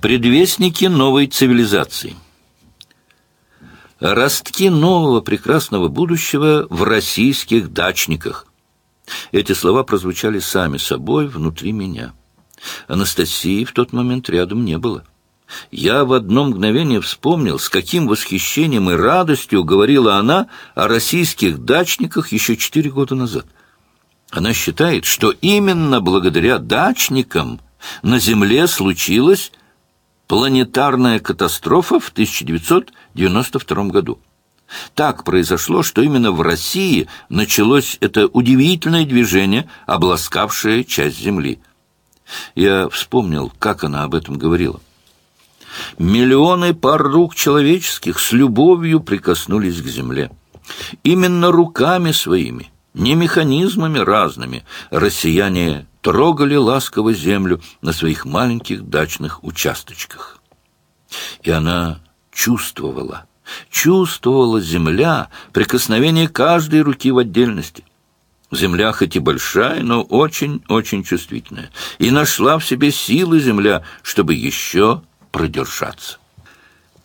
Предвестники новой цивилизации. Ростки нового прекрасного будущего в российских дачниках. Эти слова прозвучали сами собой внутри меня. Анастасии в тот момент рядом не было. Я в одно мгновение вспомнил, с каким восхищением и радостью говорила она о российских дачниках еще четыре года назад. Она считает, что именно благодаря дачникам на Земле случилось планетарная катастрофа в 1992 году. Так произошло, что именно в России началось это удивительное движение, обласкавшее часть Земли. Я вспомнил, как она об этом говорила. Миллионы пар рук человеческих с любовью прикоснулись к земле. Именно руками своими, не механизмами разными, россияне трогали ласково землю на своих маленьких дачных участочках. И она чувствовала, чувствовала земля прикосновение каждой руки в отдельности. Земля хоть и большая, но очень-очень чувствительная. И нашла в себе силы земля, чтобы еще продержаться.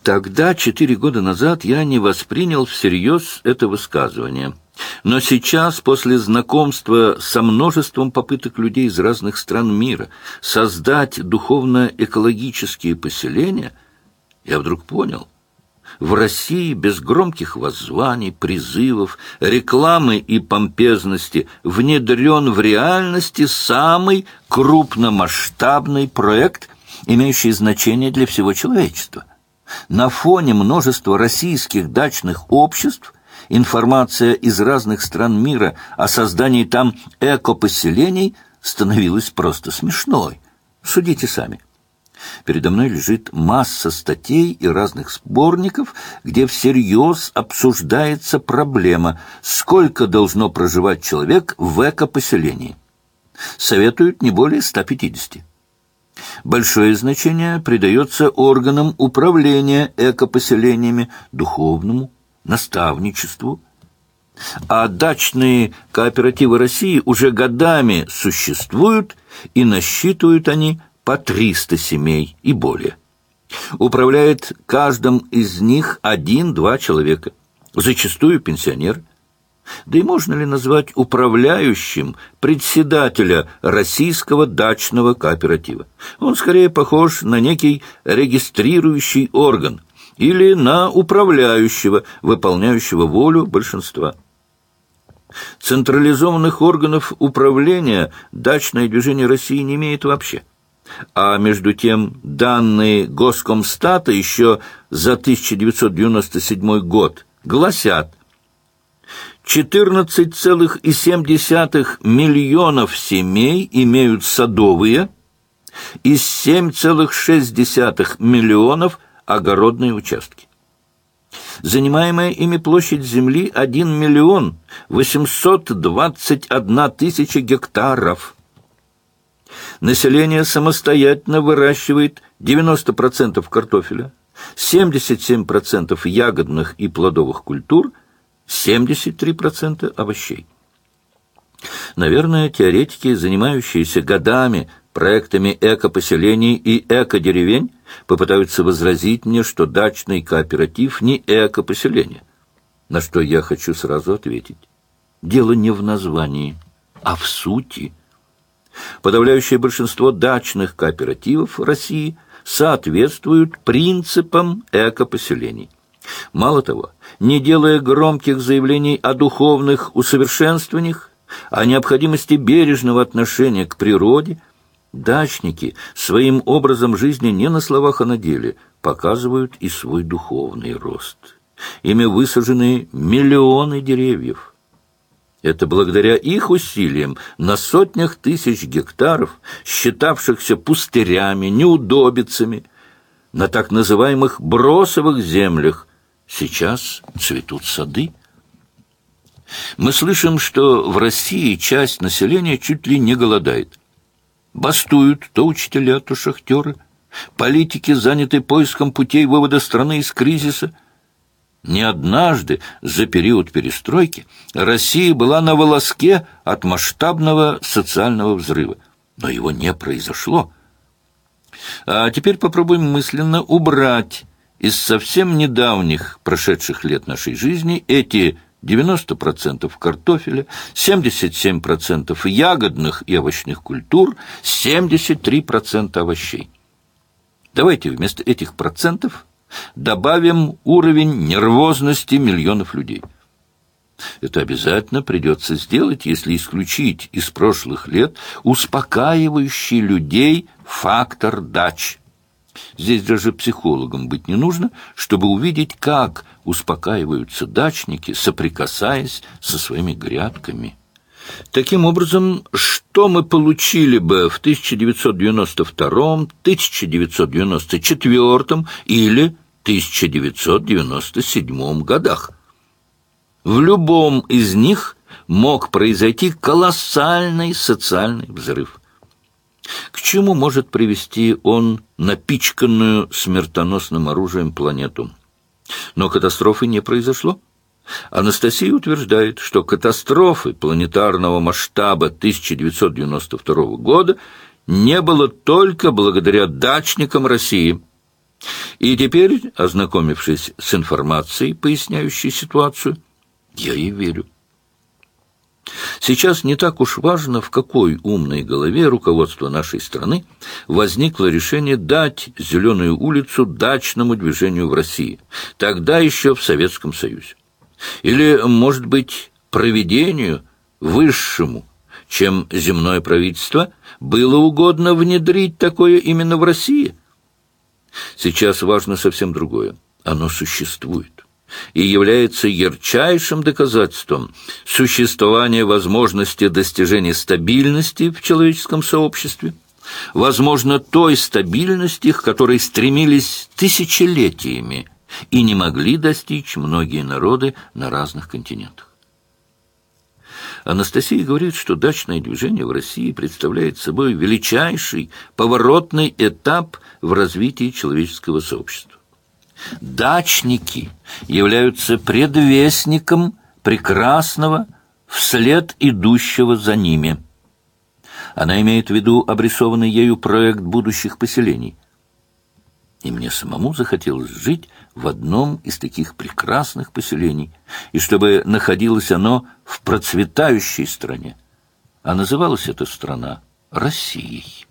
Тогда, четыре года назад, я не воспринял всерьез это высказывание – но сейчас, после знакомства со множеством попыток людей из разных стран мира создать духовно-экологические поселения, я вдруг понял, в России без громких воззваний, призывов, рекламы и помпезности внедрен в реальности самый крупномасштабный проект, имеющий значение для всего человечества. На фоне множества российских дачных обществ информация из разных стран мира о создании там экопоселений становилась просто смешной. Судите сами. Передо мной лежит масса статей и разных сборников, где всерьез обсуждается проблема, сколько должно проживать человек в экопоселении. Советуют не более 150. Большое значение придается органам управления экопоселениями, духовному, наставничеству. А дачные кооперативы России уже годами существуют, и насчитывают они по 300 семей и более. Управляет каждым из них один-два человека, зачастую пенсионер. Да и можно ли назвать управляющим председателя российского дачного кооператива? Он скорее похож на некий регистрирующий орган, или на управляющего, выполняющего волю большинства. Централизованных органов управления дачное движение России не имеет вообще. А между тем данные Госкомстата еще за 1997 год гласят 14,7 миллионов семей имеют садовые, из 7,6 миллионов огородные участки. Занимаемая ими площадь земли 1 миллион 821 тысяча гектаров. Население самостоятельно выращивает 90% картофеля, 77% ягодных и плодовых культур, 73% овощей. Наверное, теоретики, занимающиеся годами проектами экопоселений и экодеревень, попытаются возразить мне, что дачный кооператив не экопоселение. На что я хочу сразу ответить. Дело не в названии, а в сути. Подавляющее большинство дачных кооперативов России соответствуют принципам экопоселений. Мало того, не делая громких заявлений о духовных усовершенствованиях, о необходимости бережного отношения к природе – Дачники своим образом жизни не на словах, а на деле показывают и свой духовный рост. Ими высажены миллионы деревьев. Это благодаря их усилиям на сотнях тысяч гектаров, считавшихся пустырями, неудобицами, на так называемых бросовых землях, сейчас цветут сады. Мы слышим, что в России часть населения чуть ли не голодает – Бастуют то учителя, то шахтеры. Политики заняты поиском путей вывода страны из кризиса. Не однажды за период перестройки Россия была на волоске от масштабного социального взрыва, но его не произошло. А теперь попробуем мысленно убрать из совсем недавних прошедших лет нашей жизни эти 90% картофеля, 77% ягодных и овощных культур, 73% овощей. Давайте вместо этих процентов добавим уровень нервозности миллионов людей. Это обязательно придется сделать, если исключить из прошлых лет успокаивающий людей фактор дач – Здесь даже психологом быть не нужно, чтобы увидеть, как успокаиваются дачники, соприкасаясь со своими грядками. Таким образом, что мы получили бы в 1992, 1994 или 1997 годах? В любом из них мог произойти колоссальный социальный взрыв. К чему может привести он напичканную смертоносным оружием планету? Но катастрофы не произошло. Анастасия утверждает, что катастрофы планетарного масштаба 1992 года не было только благодаря дачникам России. И теперь, ознакомившись с информацией, поясняющей ситуацию, я ей верю. Сейчас не так уж важно, в какой умной голове руководство нашей страны возникло решение дать «Зеленую улицу» дачному движению в России, тогда еще в Советском Союзе. Или, может быть, проведению высшему, чем земное правительство, было угодно внедрить такое именно в России. Сейчас важно совсем другое. Оно существует и является ярчайшим доказательством существования возможности достижения стабильности в человеческом сообществе, возможно, той стабильности, к которой стремились тысячелетиями и не могли достичь многие народы на разных континентах. Анастасия говорит, что дачное движение в России представляет собой величайший поворотный этап в развитии человеческого сообщества. Дачники являются предвестником прекрасного вслед идущего за ними. Она имеет в виду обрисованный ею проект будущих поселений. И мне самому захотелось жить в одном из таких прекрасных поселений, и чтобы находилось оно в процветающей стране. А называлась эта страна Россией.